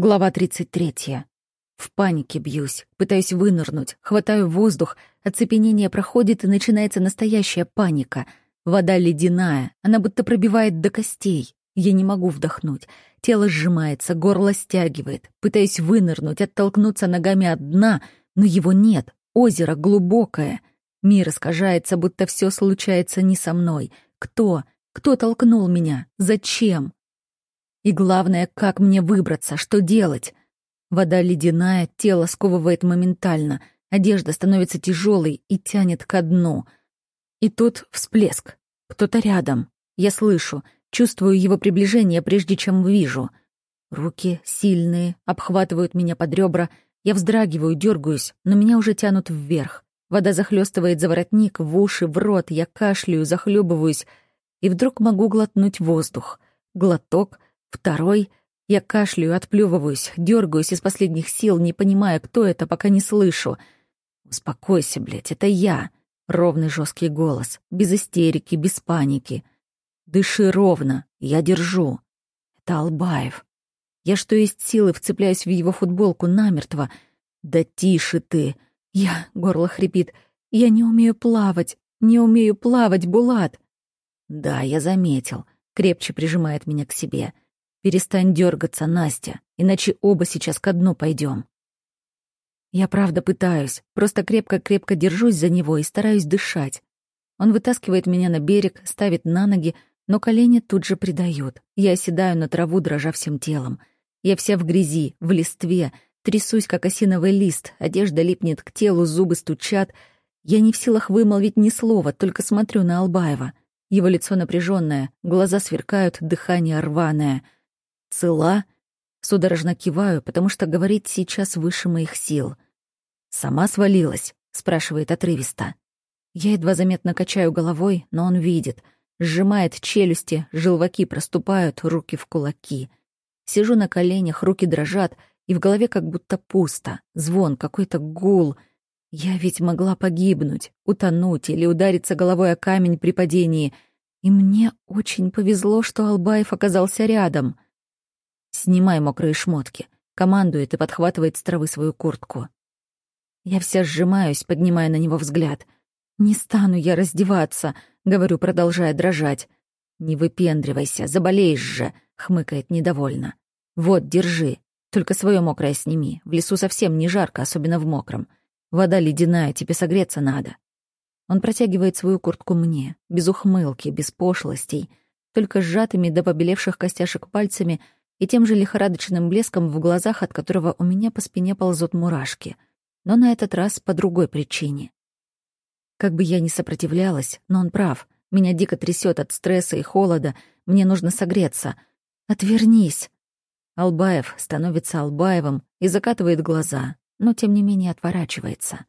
Глава 33. В панике бьюсь, пытаюсь вынырнуть, хватаю воздух, оцепенение проходит и начинается настоящая паника. Вода ледяная, она будто пробивает до костей. Я не могу вдохнуть. Тело сжимается, горло стягивает. Пытаюсь вынырнуть, оттолкнуться ногами от дна, но его нет. Озеро глубокое. Мир искажается, будто все случается не со мной. Кто? Кто толкнул меня? Зачем? И главное, как мне выбраться, что делать? Вода ледяная, тело сковывает моментально, одежда становится тяжелой и тянет ко дну. И тут всплеск. Кто-то рядом. Я слышу, чувствую его приближение, прежде чем вижу. Руки сильные, обхватывают меня под ребра. Я вздрагиваю, дергаюсь, но меня уже тянут вверх. Вода захлестывает за воротник, в уши, в рот. Я кашляю, захлебываюсь. И вдруг могу глотнуть воздух. Глоток — Второй. Я кашляю, отплёвываюсь, дергаюсь из последних сил, не понимая, кто это, пока не слышу. «Успокойся, блядь, это я!» Ровный жесткий голос, без истерики, без паники. «Дыши ровно, я держу». Это Албаев. Я что есть силы вцепляюсь в его футболку намертво. «Да тише ты!» Я, горло хрипит. «Я не умею плавать, не умею плавать, Булат!» «Да, я заметил», — крепче прижимает меня к себе. «Да». Перестань дергаться, Настя, иначе оба сейчас ко дну пойдем. Я правда пытаюсь, просто крепко-крепко держусь за него и стараюсь дышать. Он вытаскивает меня на берег, ставит на ноги, но колени тут же придают. Я оседаю на траву, дрожа всем телом. Я вся в грязи, в листве, трясусь, как осиновый лист, одежда липнет к телу, зубы стучат. Я не в силах вымолвить ни слова, только смотрю на Албаева. Его лицо напряженное, глаза сверкают, дыхание рваное — Цела? Судорожно киваю, потому что говорить сейчас выше моих сил. «Сама свалилась?» — спрашивает отрывисто. Я едва заметно качаю головой, но он видит. Сжимает челюсти, желваки проступают, руки в кулаки. Сижу на коленях, руки дрожат, и в голове как будто пусто. Звон, какой-то гул. Я ведь могла погибнуть, утонуть или удариться головой о камень при падении. И мне очень повезло, что Албаев оказался рядом — «Снимай мокрые шмотки», — командует и подхватывает с травы свою куртку. Я вся сжимаюсь, поднимая на него взгляд. «Не стану я раздеваться», — говорю, продолжая дрожать. «Не выпендривайся, заболеешь же», — хмыкает недовольно. «Вот, держи. Только свое мокрое сними. В лесу совсем не жарко, особенно в мокром. Вода ледяная, тебе согреться надо». Он протягивает свою куртку мне, без ухмылки, без пошлостей, только сжатыми до побелевших костяшек пальцами — и тем же лихорадочным блеском в глазах, от которого у меня по спине ползут мурашки. Но на этот раз по другой причине. Как бы я ни сопротивлялась, но он прав. Меня дико трясет от стресса и холода. Мне нужно согреться. Отвернись. Албаев становится Албаевым и закатывает глаза, но тем не менее отворачивается.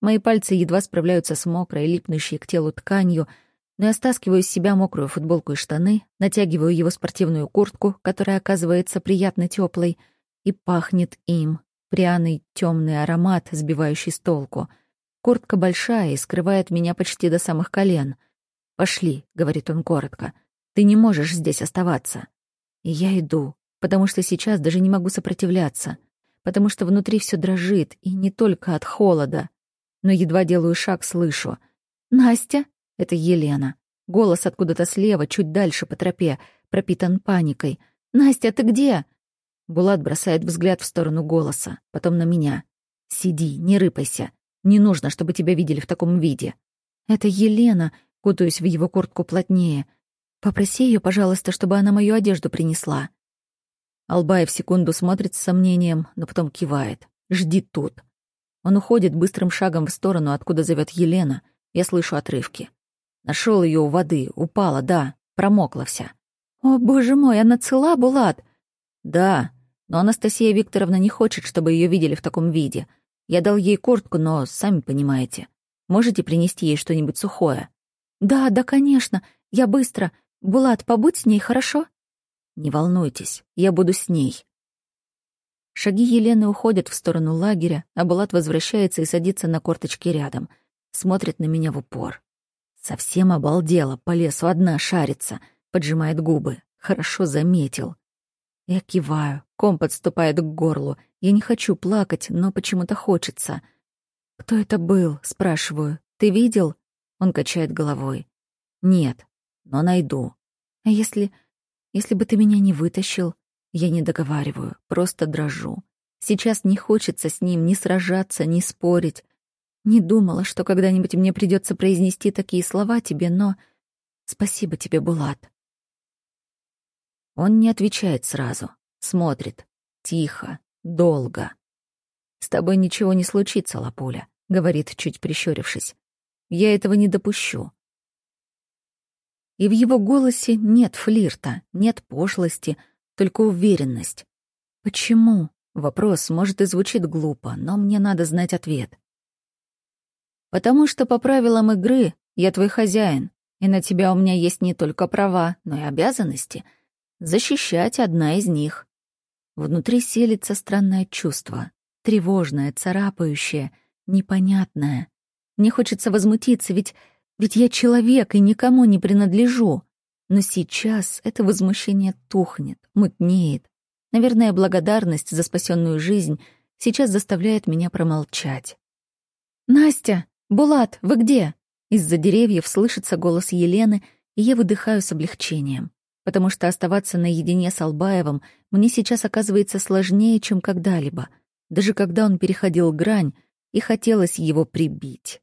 Мои пальцы едва справляются с мокрой, липнущей к телу тканью — но я стаскиваю с себя мокрую футболку и штаны, натягиваю его спортивную куртку, которая оказывается приятно теплой, и пахнет им. Пряный темный аромат, сбивающий с толку. Куртка большая и скрывает меня почти до самых колен. «Пошли», — говорит он коротко. «Ты не можешь здесь оставаться». И я иду, потому что сейчас даже не могу сопротивляться, потому что внутри все дрожит, и не только от холода. Но едва делаю шаг, слышу. «Настя?» Это Елена. Голос откуда-то слева, чуть дальше по тропе, пропитан паникой. «Настя, ты где?» Булат бросает взгляд в сторону голоса, потом на меня. «Сиди, не рыпайся. Не нужно, чтобы тебя видели в таком виде». «Это Елена», — кутаюсь в его куртку плотнее. «Попроси ее, пожалуйста, чтобы она мою одежду принесла». Албаев секунду смотрит с сомнением, но потом кивает. «Жди тут». Он уходит быстрым шагом в сторону, откуда зовет Елена. Я слышу отрывки. Нашел ее у воды, упала, да, промокла вся. «О, боже мой, она цела, Булат?» «Да, но Анастасия Викторовна не хочет, чтобы ее видели в таком виде. Я дал ей куртку, но, сами понимаете, можете принести ей что-нибудь сухое?» «Да, да, конечно. Я быстро. Булат, побудь с ней, хорошо?» «Не волнуйтесь, я буду с ней». Шаги Елены уходят в сторону лагеря, а Булат возвращается и садится на корточки рядом. Смотрит на меня в упор. Совсем обалдела, по лесу одна шарится, поджимает губы. Хорошо заметил. Я киваю, ком подступает к горлу. Я не хочу плакать, но почему-то хочется. «Кто это был?» — спрашиваю. «Ты видел?» Он качает головой. «Нет, но найду». «А если... если бы ты меня не вытащил?» Я не договариваю, просто дрожу. Сейчас не хочется с ним ни сражаться, ни спорить. Не думала, что когда-нибудь мне придется произнести такие слова тебе, но... Спасибо тебе, Булат. Он не отвечает сразу. Смотрит. Тихо. Долго. «С тобой ничего не случится, Лапуля», — говорит, чуть прищурившись. «Я этого не допущу». И в его голосе нет флирта, нет пошлости, только уверенность. «Почему?» — вопрос, может, и звучит глупо, но мне надо знать ответ. «Потому что по правилам игры я твой хозяин, и на тебя у меня есть не только права, но и обязанности — защищать одна из них. Внутри селится странное чувство, тревожное, царапающее, непонятное. Мне хочется возмутиться, ведь, ведь я человек и никому не принадлежу. Но сейчас это возмущение тухнет, мутнеет. Наверное, благодарность за спасенную жизнь сейчас заставляет меня промолчать. «Настя! Булат, вы где?» Из-за деревьев слышится голос Елены, и я выдыхаю с облегчением потому что оставаться наедине с Албаевым мне сейчас оказывается сложнее, чем когда-либо, даже когда он переходил грань и хотелось его прибить.